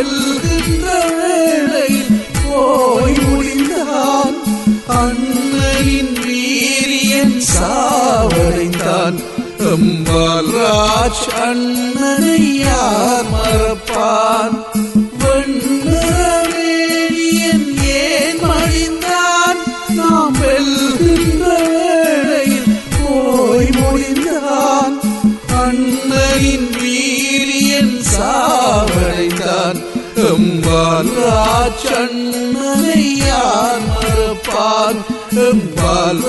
செல்கின்ற வேளையில் போய் முடிந்தான். அன்னையின் வீரியன் சாவடைந்தான். அம்பால் ராஜ் அண்ணனை யார் மறப்பான்? வெண்ணிறவேணியன் ஏன் மடிந்தான்? நாம் வெல்கின்ற வேளையில் போய் முடிந்தான். எம்பால் யார் மறப்பான் எம்பால்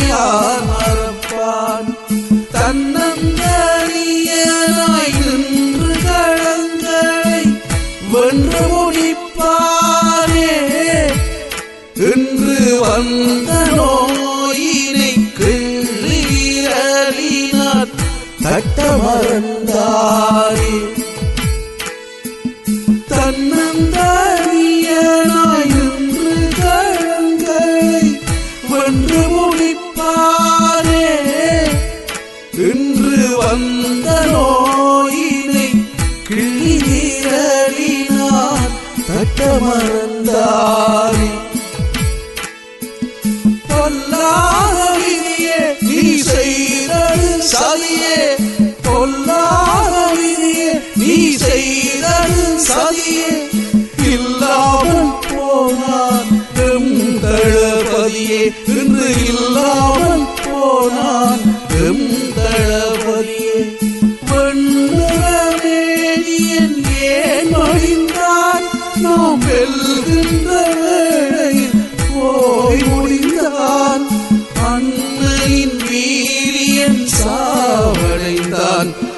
யார் மறப்பான் தன்னந்தனியனாய் நின்று களங்களை வென்று முடிப்பாரே இன்று வந்த நோயினை தட்ட மறந்தாரே. கிள்ளியலினார் தட்ட பொல்லாத விதியே நீ செய்தது சதியே. பொல்லாத விதியே நீ செய்தது சதியே. இல்லாமல் போனான் எம் தளபதியே. இன்று இல்லாமல் போனான் எம் தளபதியே.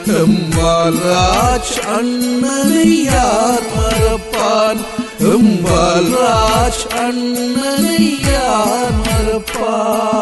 சாவடைந்தான் எம்பால் அண்ணனை யார் மறப்பான்? எம்பால் ராஜ் அண்ணனை யார் மறப்பான்?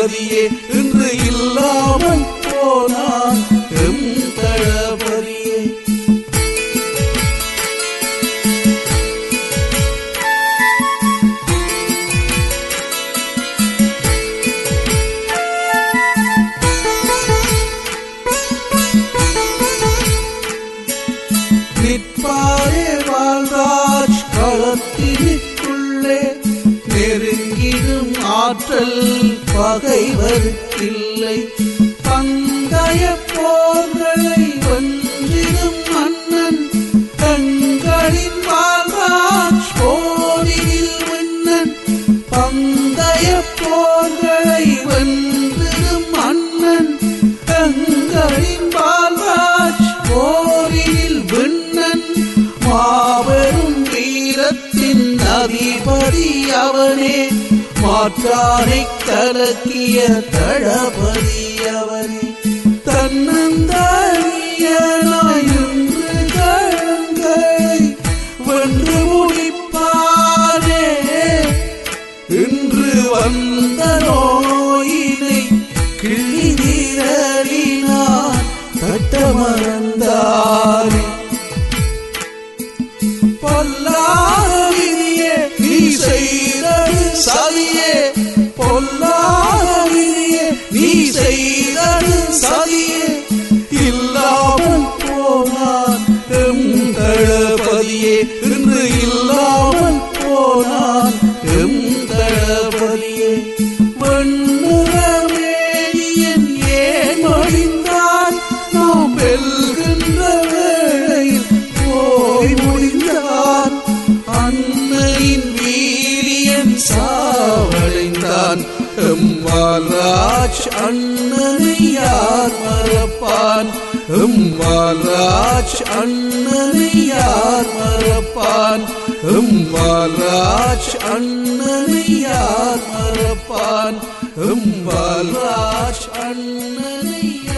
தளபதியே இன்று இல்லாமல் போனான் எம் தளபதியே. நிற்பாரே வாழ்ராஜ் களத்தினுக்குள்ளே ஆற்றல் பகைவருக்கில்லை பந்தய போர் மாற்றானை கலக்கிய தளபதியவரே அவனே தன்னந்தானியனாயின்று கழங்களை வென்று முடிப்பாரே இன்று வந்த நோயினை கிள்ளிதறினார் தட்ட மறந்தாரே தளபதியே இன்று இல்லாமல் போனான் எம் தளபதியே. வெண்முகமேடியன் ஏன் மொழிந்தான் நாம் வெல்கின்ற வேளையில் போய் முடிந்தான். அன்னையின் வீரியன் சாவடைந்தான் எம்மால் ராஜ் அண்ணனை யார் மறப்பான். எம்வால்ராஜ் அண்ணனை யார் மறப்பான். எம்வால்ராஜ் அண்ணனை யார் மறப்பான். எம்வால்ராஜ் அண்ணனை